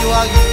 you are.